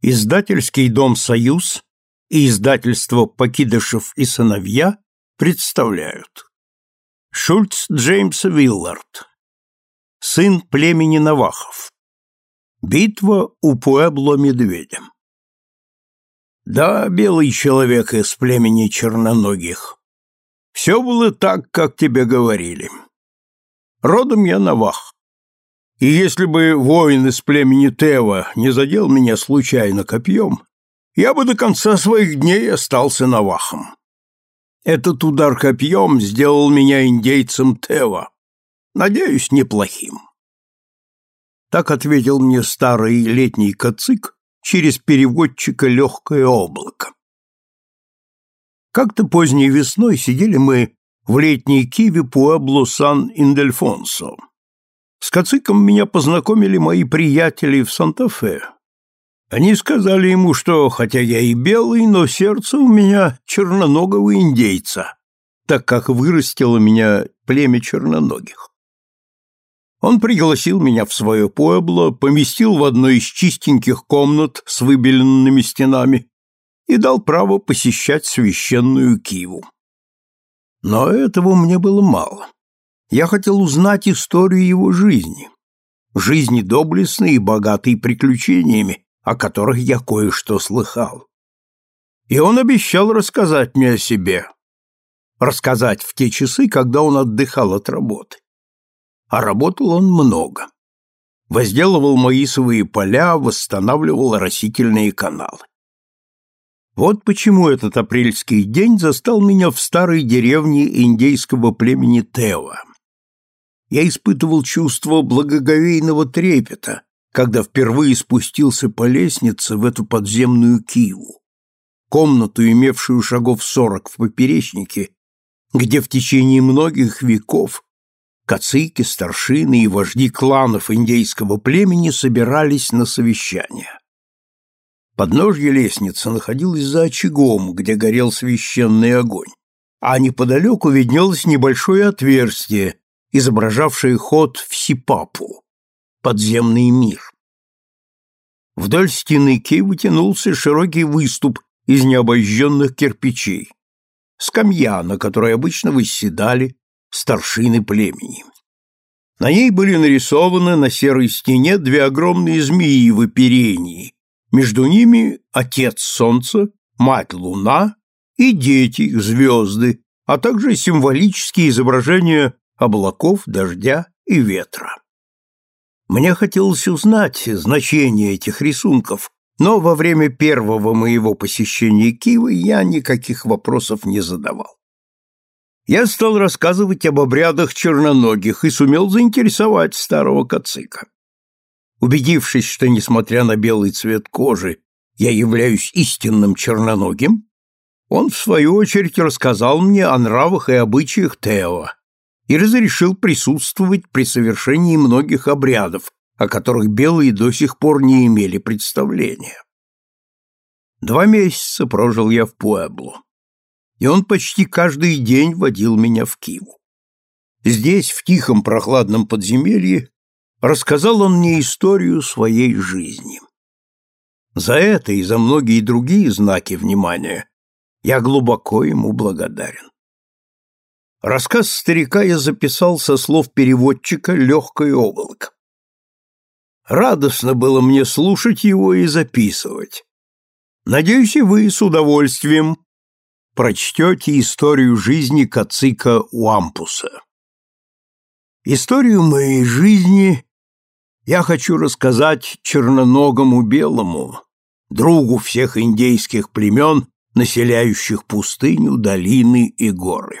Издательский дом «Союз» и издательство «Покидышев и сыновья» представляют. Шульц Джеймс Виллард. Сын племени Навахов. Битва у Пуэбло-Медведя. Да, белый человек из племени черноногих. Все было так, как тебе говорили. Родом я Навах. И если бы воин из племени Тева не задел меня случайно копьем, я бы до конца своих дней остался навахом. Этот удар копьем сделал меня индейцем Тева. Надеюсь, неплохим. Так ответил мне старый летний кацик через переводчика «Легкое облако». Как-то поздней весной сидели мы в летней Киве Пуэбло Сан-Индельфонсо. С Кациком меня познакомили мои приятели в Санта-Фе. Они сказали ему, что, хотя я и белый, но сердце у меня черноногого индейца, так как вырастило меня племя черноногих. Он пригласил меня в свое пуэбло, поместил в одной из чистеньких комнат с выбеленными стенами и дал право посещать священную Киву. Но этого мне было мало. Я хотел узнать историю его жизни, жизни доблестной и богатой приключениями, о которых я кое-что слыхал. И он обещал рассказать мне о себе, рассказать в те часы, когда он отдыхал от работы. А работал он много. Возделывал маисовые поля, восстанавливал растительные каналы. Вот почему этот апрельский день застал меня в старой деревне индейского племени Тева я испытывал чувство благоговейного трепета, когда впервые спустился по лестнице в эту подземную Киеву, комнату, имевшую шагов сорок в поперечнике, где в течение многих веков кацики, старшины и вожди кланов индейского племени собирались на совещания. Подножье лестницы находилось за очагом, где горел священный огонь, а неподалеку виднелось небольшое отверстие, изображавшие ход в Сипапу, подземный мир. Вдоль стены Кей вытянулся широкий выступ из необожженных кирпичей, скамья, на которой обычно восседали старшины племени. На ней были нарисованы на серой стене две огромные змеи в оперении, между ними отец солнца, мать луна и дети звезды, а также символические изображения облаков, дождя и ветра. Мне хотелось узнать значение этих рисунков, но во время первого моего посещения Кивы я никаких вопросов не задавал. Я стал рассказывать об обрядах черноногих и сумел заинтересовать старого кацика. Убедившись, что, несмотря на белый цвет кожи, я являюсь истинным черноногим, он, в свою очередь, рассказал мне о нравах и обычаях Тео, и разрешил присутствовать при совершении многих обрядов, о которых белые до сих пор не имели представления. Два месяца прожил я в Пуэбло, и он почти каждый день водил меня в Киву. Здесь, в тихом прохладном подземелье, рассказал он мне историю своей жизни. За это и за многие другие знаки внимания я глубоко ему благодарен. Рассказ старика я записал со слов переводчика «Легкое облако». Радостно было мне слушать его и записывать. Надеюсь, и вы с удовольствием прочтете историю жизни Кацика Уампуса. Историю моей жизни я хочу рассказать черноногому белому, другу всех индейских племен, населяющих пустыню, долины и горы.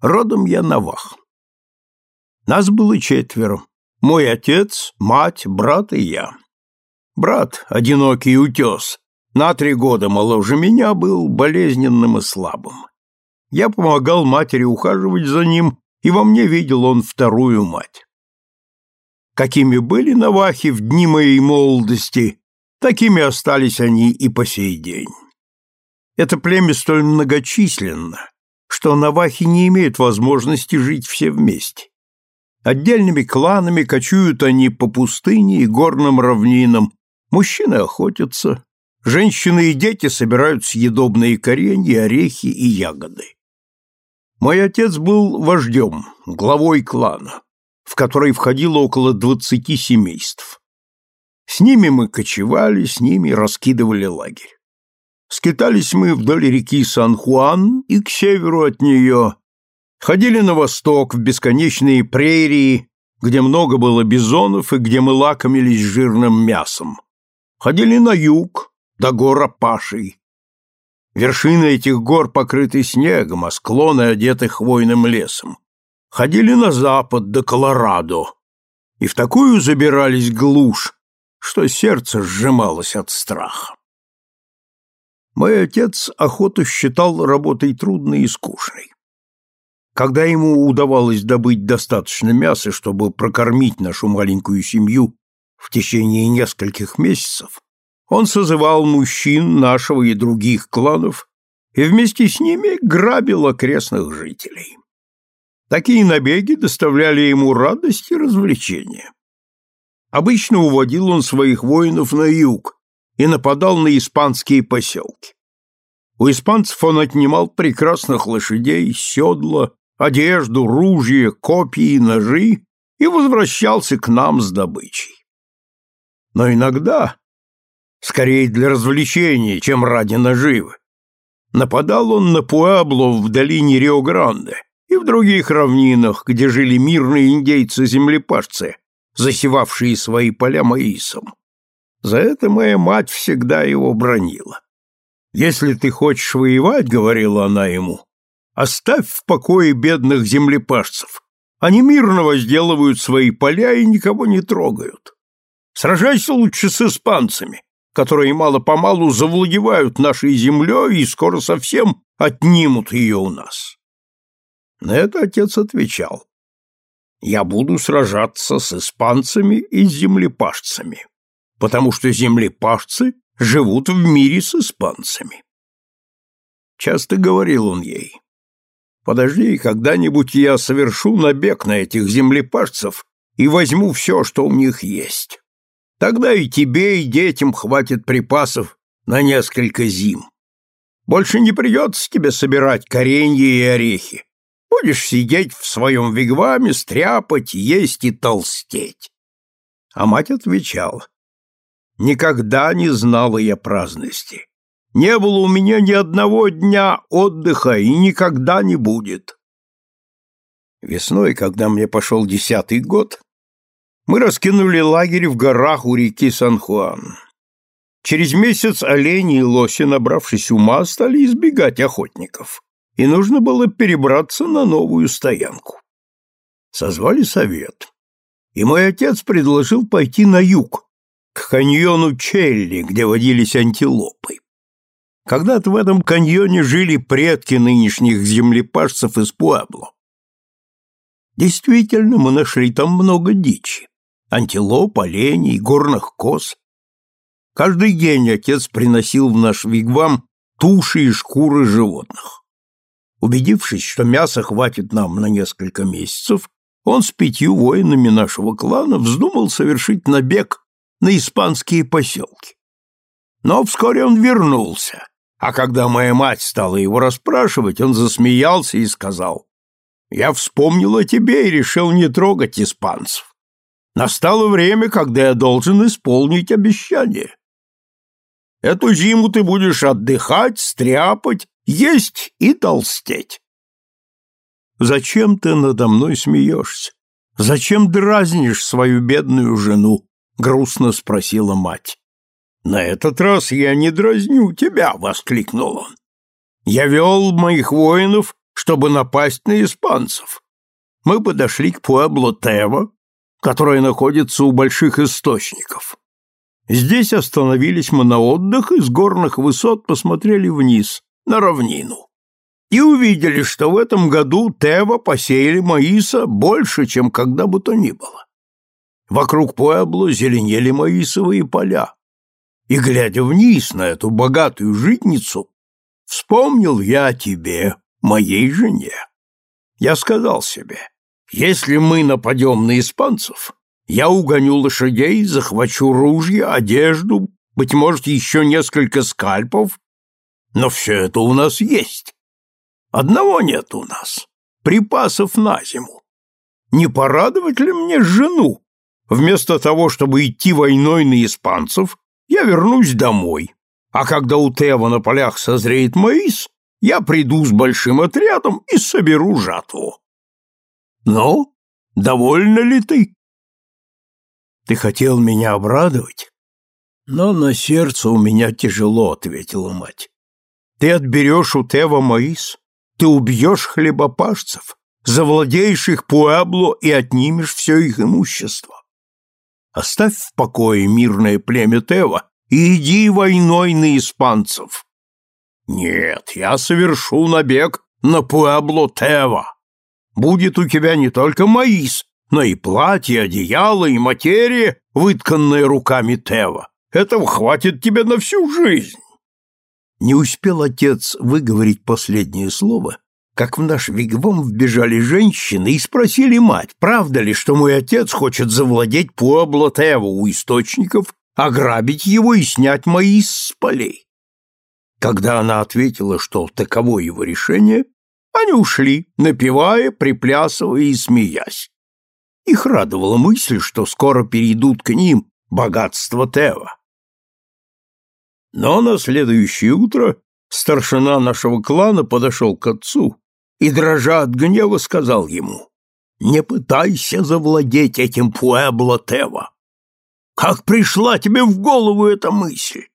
Родом я Навах. Нас было четверо. Мой отец, мать, брат и я. Брат, одинокий утес, на три года моложе меня, был болезненным и слабым. Я помогал матери ухаживать за ним, и во мне видел он вторую мать. Какими были навахи в дни моей молодости, такими остались они и по сей день. Это племя столь многочисленно, что навахи не имеют возможности жить все вместе. Отдельными кланами кочуют они по пустыне и горным равнинам, Мужчины охотятся, женщины и дети собирают съедобные коренья, орехи и ягоды. Мой отец был вождем, главой клана, в который входило около двадцати семейств. С ними мы кочевали, с ними раскидывали лагерь. Скитались мы вдоль реки Сан-Хуан и к северу от нее, ходили на восток в бесконечные прерии, где много было бизонов и где мы лакомились жирным мясом. Ходили на юг, до гор Апашей. Вершины этих гор покрыты снегом, а склоны одеты хвойным лесом. Ходили на запад, до Колорадо, и в такую забирались глушь, что сердце сжималось от страха. Мой отец охоту считал работой трудной и скучной. Когда ему удавалось добыть достаточно мяса, чтобы прокормить нашу маленькую семью в течение нескольких месяцев, он созывал мужчин нашего и других кланов и вместе с ними грабил окрестных жителей. Такие набеги доставляли ему радость и развлечение. Обычно уводил он своих воинов на юг, и нападал на испанские поселки. У испанцев он отнимал прекрасных лошадей, седла, одежду, ружья, копья ножи и возвращался к нам с добычей. Но иногда, скорее для развлечения, чем ради наживы, нападал он на Пуабло в долине Рио-Гранде и в других равнинах, где жили мирные индейцы-землепашцы, засевавшие свои поля маисом. За это моя мать всегда его бронила. «Если ты хочешь воевать, — говорила она ему, — оставь в покое бедных землепашцев. Они мирно возделывают свои поля и никого не трогают. Сражайся лучше с испанцами, которые мало-помалу завладевают нашей землей и скоро совсем отнимут ее у нас». На это отец отвечал. «Я буду сражаться с испанцами и землепашцами, потому что землепашцы живут в мире с испанцами. Часто говорил он ей, «Подожди, когда-нибудь я совершу набег на этих землепашцев и возьму все, что у них есть. Тогда и тебе, и детям хватит припасов на несколько зим. Больше не придется тебе собирать коренья и орехи. Будешь сидеть в своем вигваме, стряпать, есть и толстеть». А мать отвечала, Никогда не знала я праздности. Не было у меня ни одного дня отдыха и никогда не будет. Весной, когда мне пошел десятый год, мы раскинули лагерь в горах у реки Сан-Хуан. Через месяц олени и лоси, набравшись ума, стали избегать охотников, и нужно было перебраться на новую стоянку. Созвали совет, и мой отец предложил пойти на юг, к каньону Челли, где водились антилопы. Когда-то в этом каньоне жили предки нынешних землепашцев из Пуабло. Действительно, мы нашли там много дичи. Антилоп, оленей, горных коз. Каждый день отец приносил в наш вигвам туши и шкуры животных. Убедившись, что мяса хватит нам на несколько месяцев, он с пятью воинами нашего клана вздумал совершить набег на испанские поселки. Но вскоре он вернулся, а когда моя мать стала его расспрашивать, он засмеялся и сказал, «Я вспомнил о тебе и решил не трогать испанцев. Настало время, когда я должен исполнить обещание. Эту зиму ты будешь отдыхать, стряпать, есть и толстеть». «Зачем ты надо мной смеешься? Зачем дразнишь свою бедную жену?» Грустно спросила мать. На этот раз я не дразню тебя, воскликнул он. Я вел моих воинов, чтобы напасть на испанцев. Мы подошли к Пуэбло-Тево, которое находится у больших источников. Здесь остановились мы на отдых и с горных высот посмотрели вниз, на равнину. И увидели, что в этом году Тева посеяли маиса больше, чем когда бы то ни было. Вокруг Пуэбло зеленели маисовые поля. И, глядя вниз на эту богатую житницу, вспомнил я о тебе, моей жене. Я сказал себе, если мы нападем на испанцев, Я угоню лошадей, захвачу ружья, одежду, быть может, еще несколько скальпов, но все это у нас есть. Одного нет у нас — припасов на зиму. Не порадовать ли мне жену? Вместо того, чтобы идти войной на испанцев, я вернусь домой, а когда у Тева на полях созреет маис, я приду с большим отрядом и соберу жатву. Ну, довольна ли ты? Ты хотел меня обрадовать? Но на сердце у меня тяжело, ответила мать. Ты отберешь у Тева маис, ты убьешь хлебопашцев, завладеешь их Пуэбло и отнимешь все их имущество. Оставь в покое мирное племя Тева и иди войной на испанцев. Нет, я совершу набег на Пуэбло Тева. Будет у тебя не только маис, но и платье, одеяло и материя, вытканная руками Тева. Этого хватит тебе на всю жизнь. Не успел отец выговорить последнее слово, как в наш вигвам вбежали женщины и спросили мать, правда ли, что мой отец хочет завладеть Пуэбло Тева у источников ограбить его и снять маис с полей. Когда она ответила, что таково его решение, они ушли, напевая, приплясывая и смеясь. Их радовала мысль, что скоро перейдут к ним богатство Тева. Но на следующее утро старшина нашего клана подошел к отцу и, дрожа от гнева, сказал ему, «Не пытайся завладеть этим Пуэбло Тева. Как пришла тебе в голову эта мысль?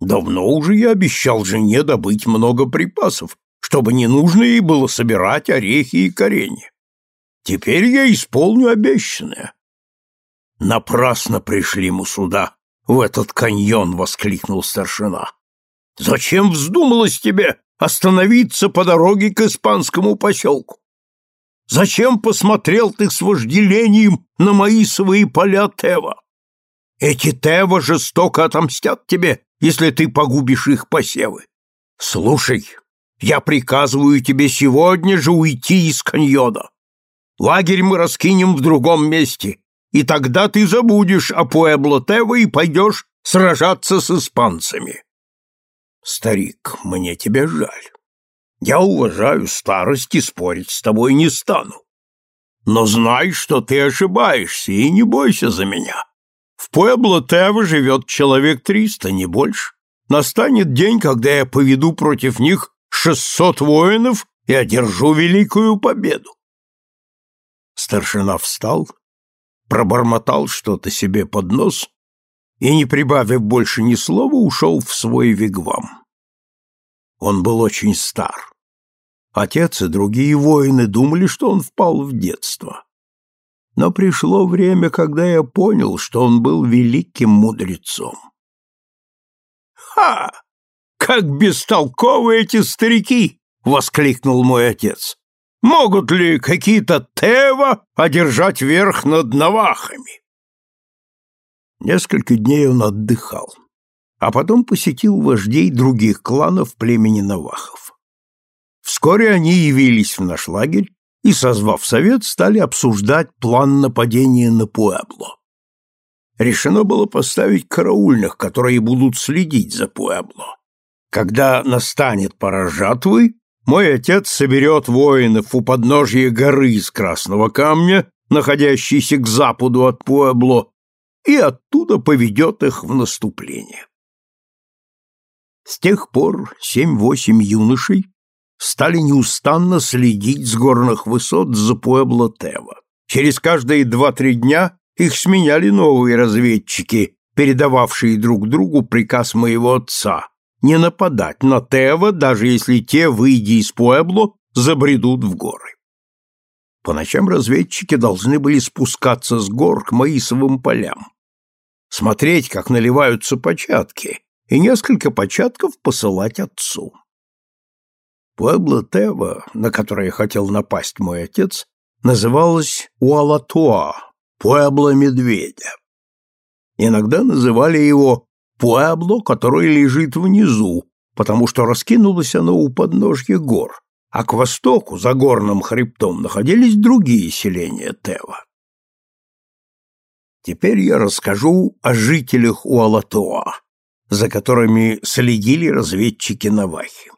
Давно уже я обещал жене добыть много припасов, чтобы не нужно ей было собирать орехи и коренья. Теперь я исполню обещанное. Напрасно пришли мы сюда, в этот каньон, — воскликнул старшина. Зачем вздумалось тебе остановиться по дороге к испанскому поселку? Зачем посмотрел ты с вожделением на мои свои поля Тева? Эти Тева жестоко отомстят тебе, если ты погубишь их посевы. Слушай, я приказываю тебе сегодня же уйти из каньона. Лагерь мы раскинем в другом месте, и тогда ты забудешь о Пуэбло Тева и пойдешь сражаться с испанцами. Старик, мне тебя жаль. Я уважаю старость и спорить с тобой не стану. Но знай, что ты ошибаешься, и не бойся за меня. В Пуэбло-Тево живет человек триста, не больше. Настанет день, когда я поведу против них шестьсот воинов и одержу великую победу. Старшина встал, пробормотал что-то себе под нос и, не прибавив больше ни слова, ушел в свой вигвам. Он был очень стар. Отец и другие воины думали, что он впал в детство. Но пришло время, когда я понял, что он был великим мудрецом. «Ха! Как бестолковы эти старики!» — воскликнул мой отец. «Могут ли какие-то Тева одержать верх над Навахами?» Несколько дней он отдыхал, а потом посетил вождей других кланов племени Навахов. Вскоре они явились в наш лагерь и, созвав совет, стали обсуждать план нападения на Пуэбло. Решено было поставить караульных, которые будут следить за Пуэбло. Когда настанет пора жатвы, мой отец соберет воинов у подножия горы из красного камня, находящейся к западу от Пуэбло, и оттуда поведет их в наступление. С тех пор семь-восемь юношей стали неустанно следить с горных высот за Пуэбло-Тево. Через каждые два-три дня их сменяли новые разведчики, передававшие друг другу приказ моего отца не нападать на Тево, даже если те, выйдя из Пуэбло, забредут в горы. По ночам разведчики должны были спускаться с гор к Маисовым полям, смотреть, как наливаются початки, и несколько початков посылать отцу. Пуэбло Тева, на которое хотел напасть мой отец, называлось Уалатуа, Пуэбло Медведя. Иногда называли его Пуэбло, который лежит внизу, потому что раскинулось оно у подножья гор, а к востоку, за горным хребтом, находились другие селения Тева. Теперь я расскажу о жителях Уалатоа, за которыми следили разведчики Навахи.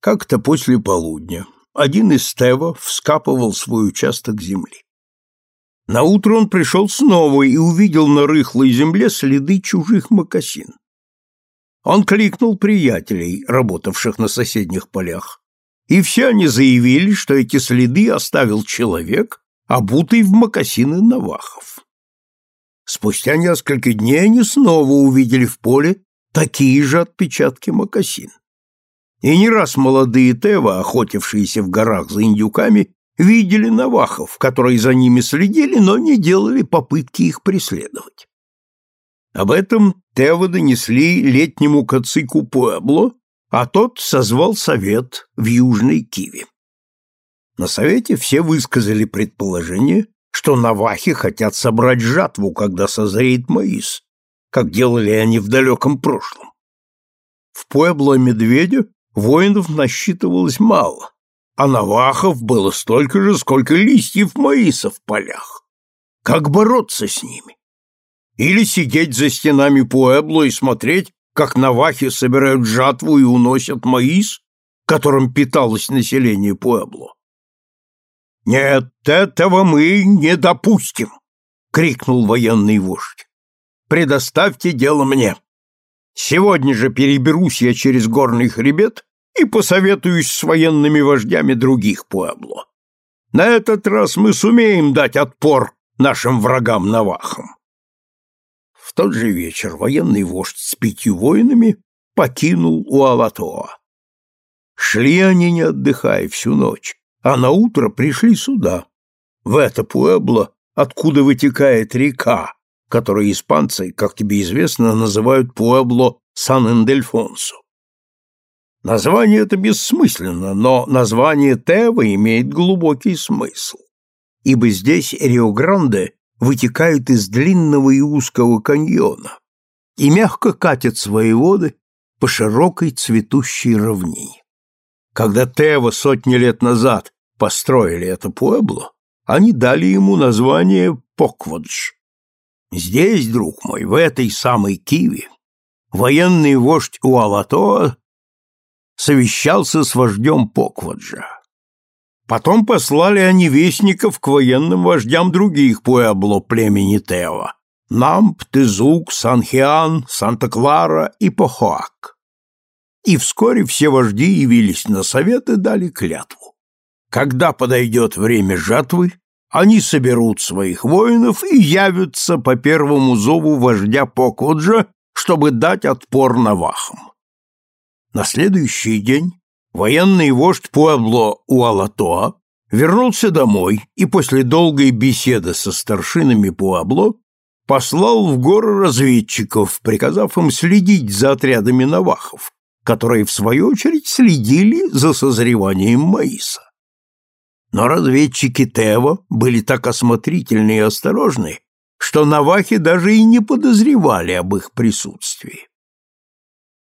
Как-то после полудня один из Тевов вскапывал свой участок земли. Наутро он пришел снова и увидел на рыхлой земле следы чужих мокасин. Он кликнул приятелей, работавших на соседних полях, и все они заявили, что эти следы оставил человек, обутый в мокасины навахов. Спустя несколько дней они снова увидели в поле такие же отпечатки мокасин. И не раз молодые Тева, охотившиеся в горах за индюками, видели навахов, которые за ними следили, но не делали попытки их преследовать. Об этом Тева донесли летнему кацику Пуэбло, а тот созвал совет в Южной Киве. На совете все высказали предположение, что навахи хотят собрать жатву, когда созреет маис, как делали они в далеком прошлом. В Пуэбло-Медведю воинов насчитывалось мало, а навахов было столько же, сколько листьев маиса в полях. Как бороться с ними? Или сидеть за стенами Пуэбло и смотреть, как навахи собирают жатву и уносят маис, которым питалось население Пуэбло? «Нет, этого мы не допустим!» — крикнул военный вождь. «Предоставьте дело мне. Сегодня же переберусь я через горный хребет и посоветуюсь с военными вождями других Пуэбло. На этот раз мы сумеем дать отпор нашим врагам-навахам». В тот же вечер военный вождь с пятью воинами покинул Уалатоа. Шли они, не отдыхая, всю ночь, а на утро пришли сюда, в это Пуэбло, откуда вытекает река, которую испанцы, как тебе известно, называют Пуэбло Сан-Эндельфонсо. Название это бессмысленно, но название Тева имеет глубокий смысл, ибо здесь Рио-Гранде вытекает из длинного и узкого каньона и мягко катит свои воды по широкой цветущей равнине. Когда Тева сотни лет назад построили это Пуэбло, они дали ему название Покводж. Здесь, друг мой, в этой самой Киви, военный вождь Уалатоа совещался с вождем Покводжа. Потом послали они вестников к военным вождям других Пуэбло племени Тео – Намп, Тезук, Санхиан, Санта-Клара и Похоак. И вскоре все вожди явились на совет и дали клятву. Когда подойдет время жатвы, они соберут своих воинов и явятся по первому зову вождя Покоджа, чтобы дать отпор навахам. На следующий день военный вождь Пуэбло Уалатоа вернулся домой и после долгой беседы со старшинами Пуабло послал в горы разведчиков, приказав им следить за отрядами навахов, которые, в свою очередь, следили за созреванием маиса. Но разведчики Тева были так осмотрительны и осторожны, что навахи даже и не подозревали об их присутствии.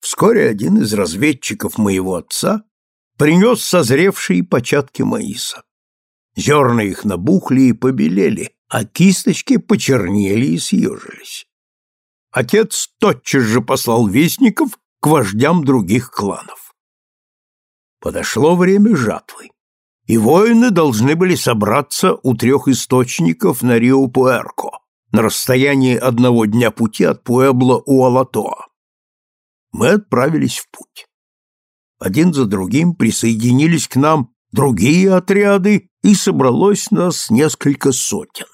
Вскоре один из разведчиков моего отца принес созревшие початки маиса. Зерна их набухли и побелели, а кисточки почернели и съежились. Отец тотчас же послал вестников к вождям других кланов. Подошло время жатвы и воины должны были собраться у трех источников на Рио-Пуэрко, на расстоянии одного дня пути от Пуэбло-Уалатоа. Мы отправились в путь. Один за другим присоединились к нам другие отряды, и собралось нас несколько сотен.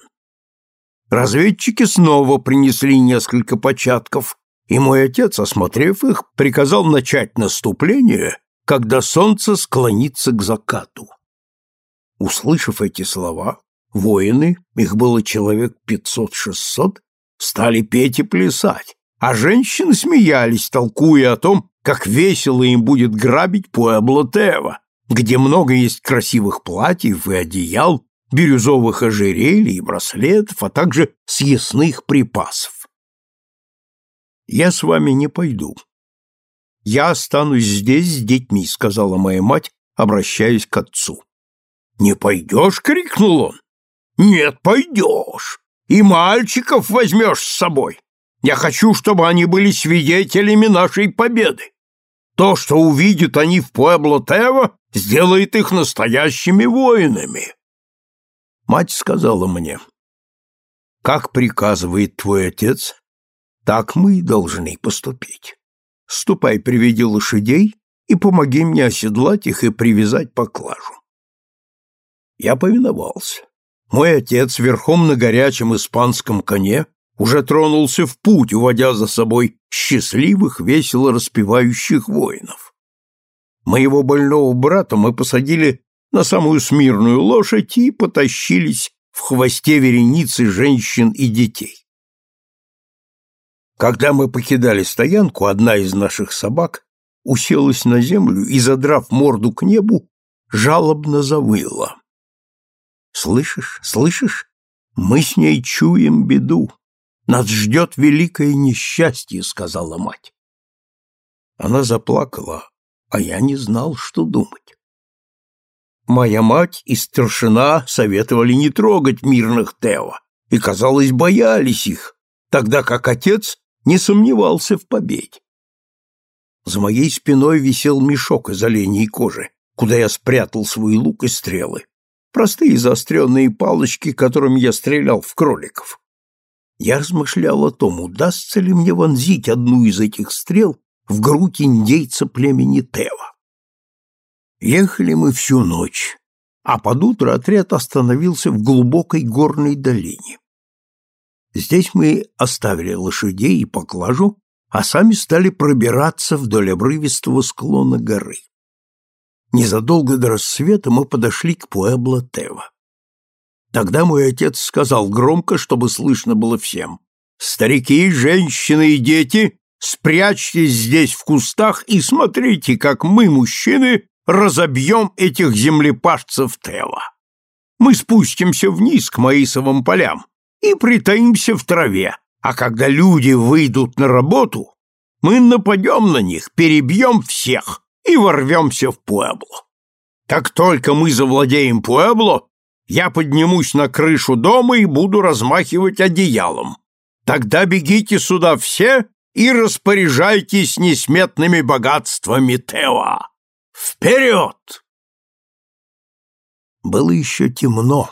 Разведчики снова принесли несколько початков, и мой отец, осмотрев их, приказал начать наступление, когда солнце склонится к закату. Услышав эти слова, воины, их было человек пятьсот-шестьсот, стали петь и плясать, а женщины смеялись, толкуя о том, как весело им будет грабить Пуэбло-Тева, где много есть красивых платьев и одеял, бирюзовых ожерелий и браслетов, а также съестных припасов. «Я с вами не пойду. Я останусь здесь с детьми», — сказала моя мать, обращаясь к отцу. «Не пойдешь?» — крикнул он. «Нет, пойдешь. и мальчиков возьмешь с собой. Я хочу, чтобы они были свидетелями нашей победы. То, что увидят они в Пуэбло-Тево, сделает их настоящими воинами. Мать сказала мне, как приказывает твой отец, так мы и должны поступить. Ступай, приведи лошадей и помоги мне оседлать их и привязать поклажу. Я повиновался. Мой отец верхом на горячем испанском коне уже тронулся в путь, уводя за собой счастливых, весело распевающих воинов. Моего больного брата мы посадили на самую смирную лошадь и потащились в хвосте вереницы женщин и детей. Когда мы покидали стоянку, одна из наших собак уселась на землю и, задрав морду к небу, жалобно завыла. «Слышишь, слышишь? Мы с ней чуем беду. Нас ждет великое несчастье, сказала мать. Она заплакала, а я не знал, что думать. Моя мать и старшина советовали не трогать мирных Тео и, казалось, боялись их, тогда как отец не сомневался в победе. За моей спиной висел мешок из оленей кожи, куда я спрятал свой лук и стрелы. Простые заостренные палочки, которыми я стрелял в кроликов. Я размышлял о том, удастся ли мне вонзить одну из этих стрел в грудь индейца племени Тева. Ехали мы всю ночь, а под утро отряд остановился в глубокой горной долине. Здесь мы оставили лошадей и поклажу, а сами стали пробираться вдоль обрывистого склона горы. Незадолго до рассвета мы подошли к Пуэбло-Тева. Тогда мой отец сказал громко, чтобы слышно было всем. «Старики, женщины и дети, спрячьтесь здесь в кустах и смотрите, как мы, мужчины, разобьем этих землепашцев Тева. Мы спустимся вниз к Маисовым полям и притаимся в траве, а когда люди выйдут на работу, мы нападем на них, перебьем всех и ворвемся в Пуэбло. Как только мы завладеем Пуэбло, я поднимусь на крышу дома и буду размахивать одеялом. Тогда бегите сюда все и распоряжайтесь несметными богатствами Теоа. Вперед!» Было еще темно,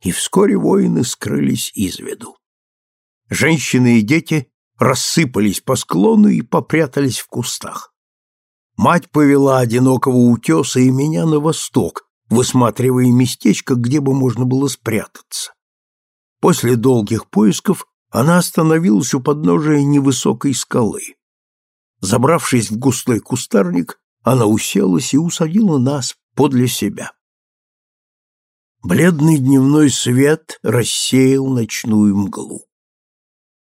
и вскоре воины скрылись из виду. Женщины и дети рассыпались по склону и попрятались в кустах. Мать повела одинокого утеса и меня на восток, высматривая местечко, где бы можно было спрятаться. После долгих поисков она остановилась у подножия невысокой скалы. Забравшись в густой кустарник, она уселась и усадила нас подле себя. Бледный дневной свет рассеял ночную мглу.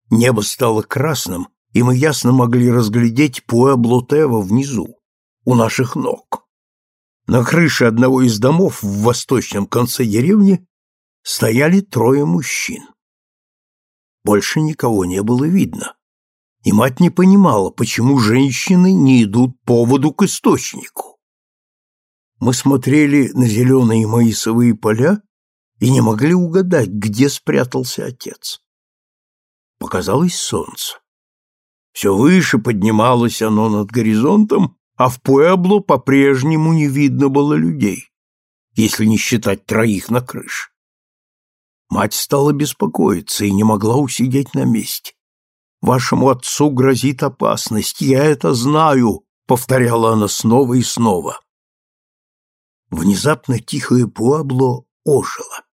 Небо стало красным, и мы ясно могли разглядеть Пуэбло-Тево внизу, у наших ног. На крыше одного из домов в восточном конце деревни стояли трое мужчин. Больше никого не было видно, и мать не понимала, почему женщины не идут по воду к источнику. Мы смотрели на зеленые маисовые поля и не могли угадать, где спрятался отец. Показалось солнце. Все выше поднималось оно над горизонтом, а в Пуэбло по-прежнему не видно было людей, если не считать троих на крыше. Мать стала беспокоиться и не могла усидеть на месте. «Вашему отцу грозит опасность, я это знаю», — повторяла она снова и снова. Внезапно тихое Пуабло ожило.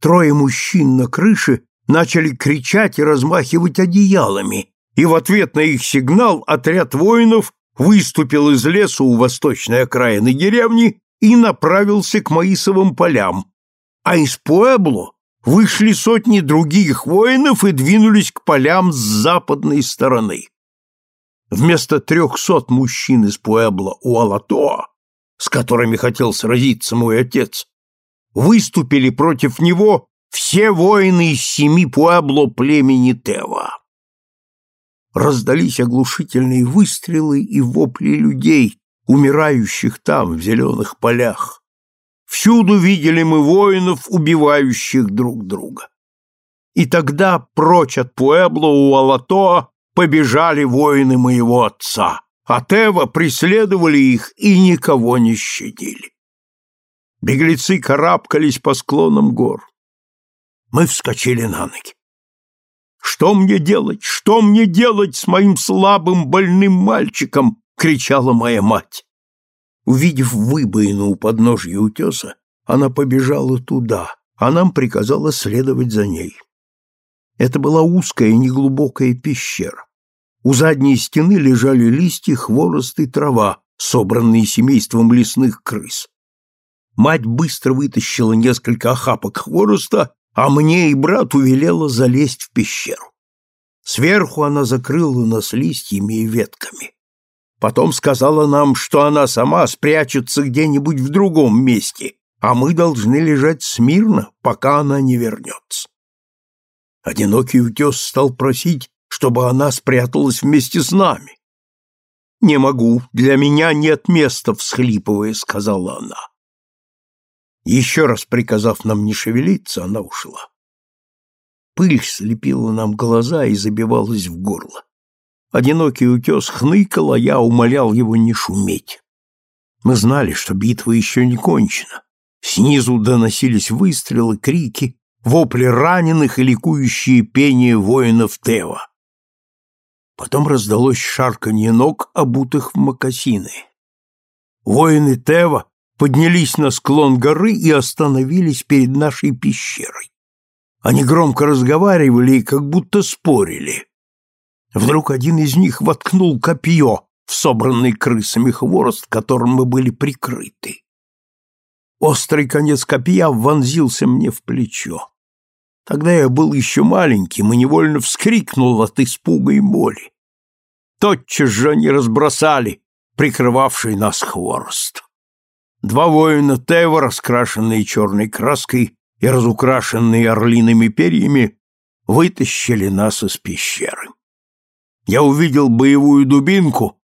Трое мужчин на крыше начали кричать и размахивать одеялами, и в ответ на их сигнал отряд воинов выступил из леса у восточной окраины деревни и направился к Маисовым полям, а из Пуэбло вышли сотни других воинов и двинулись к полям с западной стороны. Вместо трехсот мужчин из Пуэбло у Алатоа, с которыми хотел сразиться мой отец, выступили против него все воины из семи Пуэбло племени Тева раздались оглушительные выстрелы и вопли людей, умирающих там, в зеленых полях. Всюду видели мы воинов, убивающих друг друга. И тогда прочь от Пуэбло у Алатоа побежали воины моего отца, а Тева преследовали их и никого не щадили. Беглецы карабкались по склонам гор. Мы вскочили на ноги. «Что мне делать? Что мне делать с моим слабым больным мальчиком?» — кричала моя мать. Увидев выбоину у подножья утеса, она побежала туда, а нам приказала следовать за ней. Это была узкая, неглубокая пещера. У задней стены лежали листья, хворост и трава, собранные семейством лесных крыс. Мать быстро вытащила несколько охапок хвороста, а мне и брату велела залезть в пещеру. Сверху она закрыла нас листьями и ветками. Потом сказала нам, что она сама спрячется где-нибудь в другом месте, а мы должны лежать смирно, пока она не вернется. Одинокий утес стал просить, чтобы она спряталась вместе с нами. «Не могу, для меня нет места», — всхлипывая, сказала она. Еще раз приказав нам не шевелиться, она ушла. Пыль слепила нам глаза и забивалась в горло. Одинокий утес хныкал, а я умолял его не шуметь. Мы знали, что битва еще не кончена. Снизу доносились выстрелы, крики, вопли раненых и ликующие пение воинов Тева. Потом раздалось шарканье ног, обутых в мокасины. Воины Тева поднялись на склон горы и остановились перед нашей пещерой. Они громко разговаривали и как будто спорили. Вдруг один из них воткнул копье в собранный крысами хворост, которым мы были прикрыты. Острый конец копья вонзился мне в плечо. Тогда я был еще маленьким и невольно вскрикнул от испуга и боли. Тотчас же они разбросали прикрывавший нас хворост. Два воина Тева, раскрашенные черной краской и разукрашенные орлиными перьями, вытащили нас из пещеры. Я увидел боевую дубинку,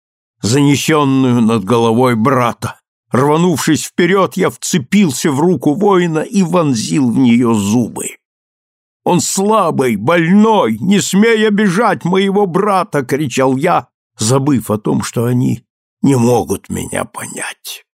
занесенную над головой брата. Рванувшись вперед, я вцепился в руку воина и вонзил в нее зубы. «Он слабый, больной, не смей обижать моего брата!» — кричал я, забыв о том, что они не могут меня понять.